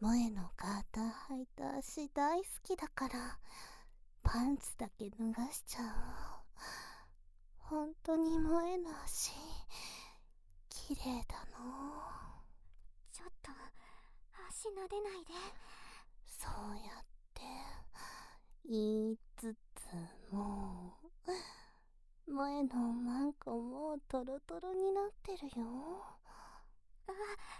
萌えのガーター履いた足大好きだからパンツだけ脱がしちゃう。本当に萌えの足綺麗だの。ちょっと足撫でないで。そうやって言いつつも萌えのマンコもうトロトロになってるよ。あそ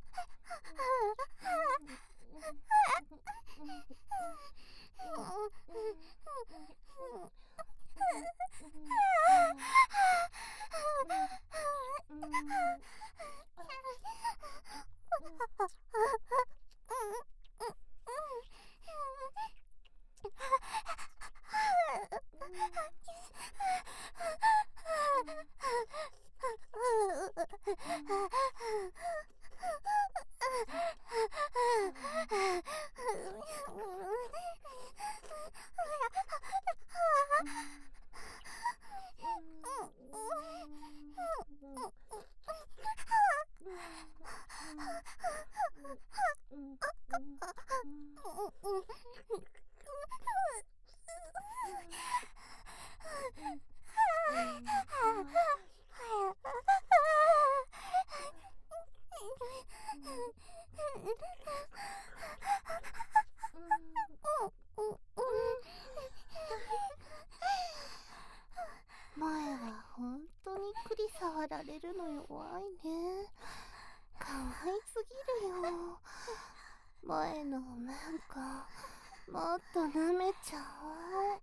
Ha ha ha! 怖いね。かわいすぎるよ。前のなんかもっとなちゃおう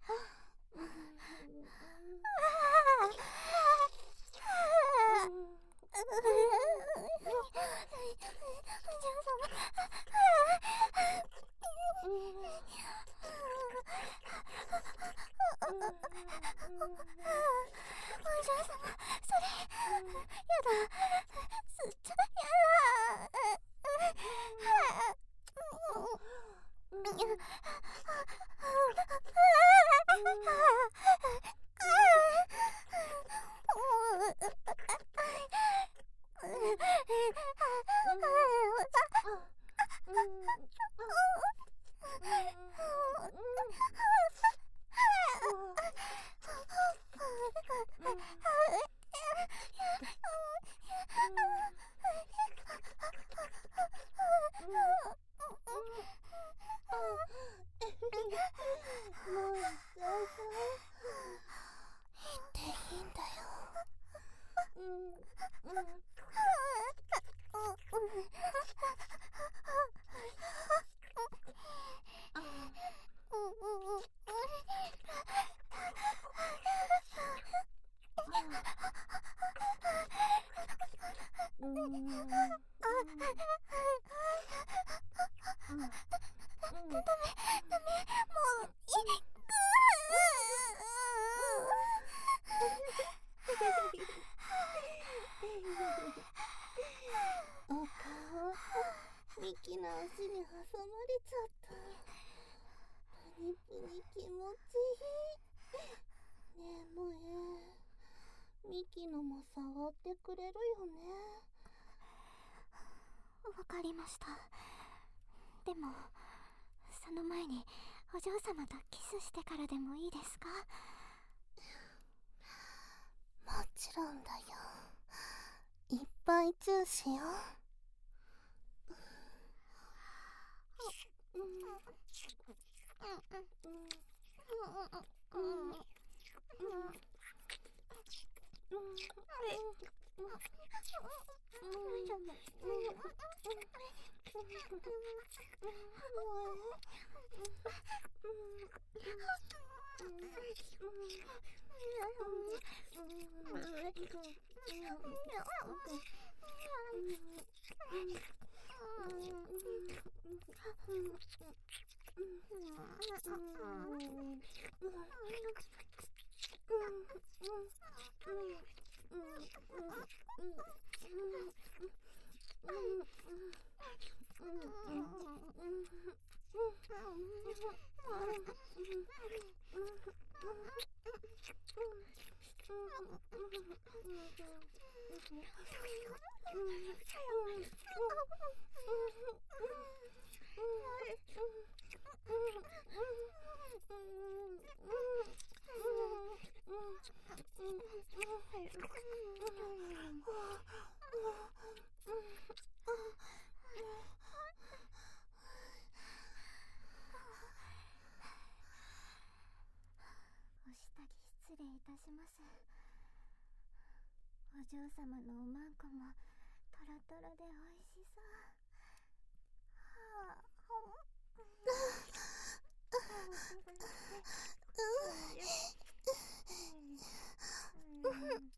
お嬢様それやだすっちゃやだ。もう大丈夫言っていいんだようんうんお顔ミキの足に挟まれちゃったプニプニ気持ちいいねえ萌えミキのも触ってくれるよね。わかりました。でもその前にお嬢様とキスしてからでもいいですか？Mm-hmm. 下着失礼いたします。お嬢様のおまんこもトロトロで美味しそう。はあの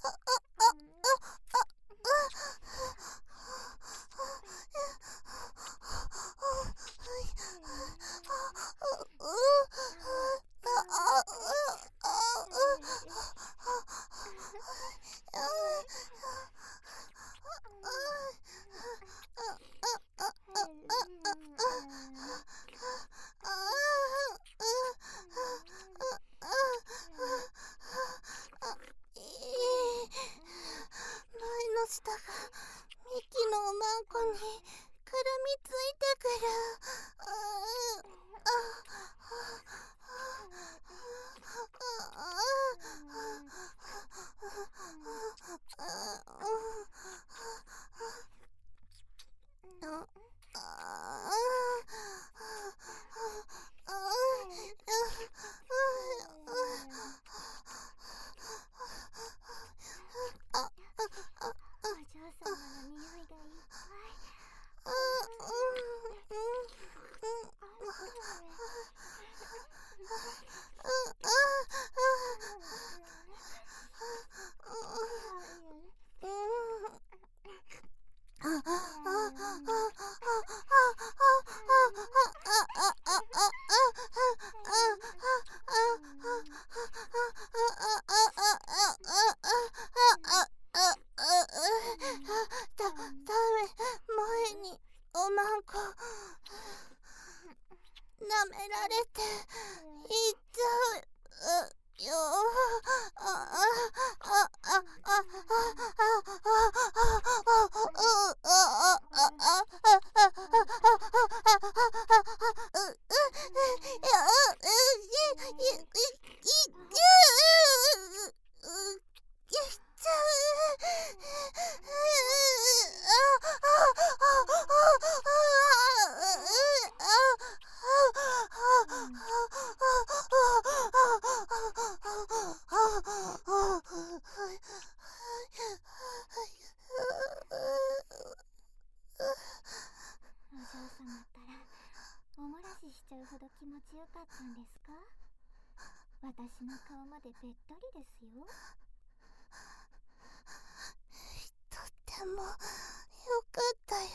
くるみついてくる。うーお嬢様の匂いがいっぱいだ、ダメ、前に、おまんこ、舐められて、ちゃうほど気持ちよかったんですか？私の顔までべったりですよ。とってもよかったよ。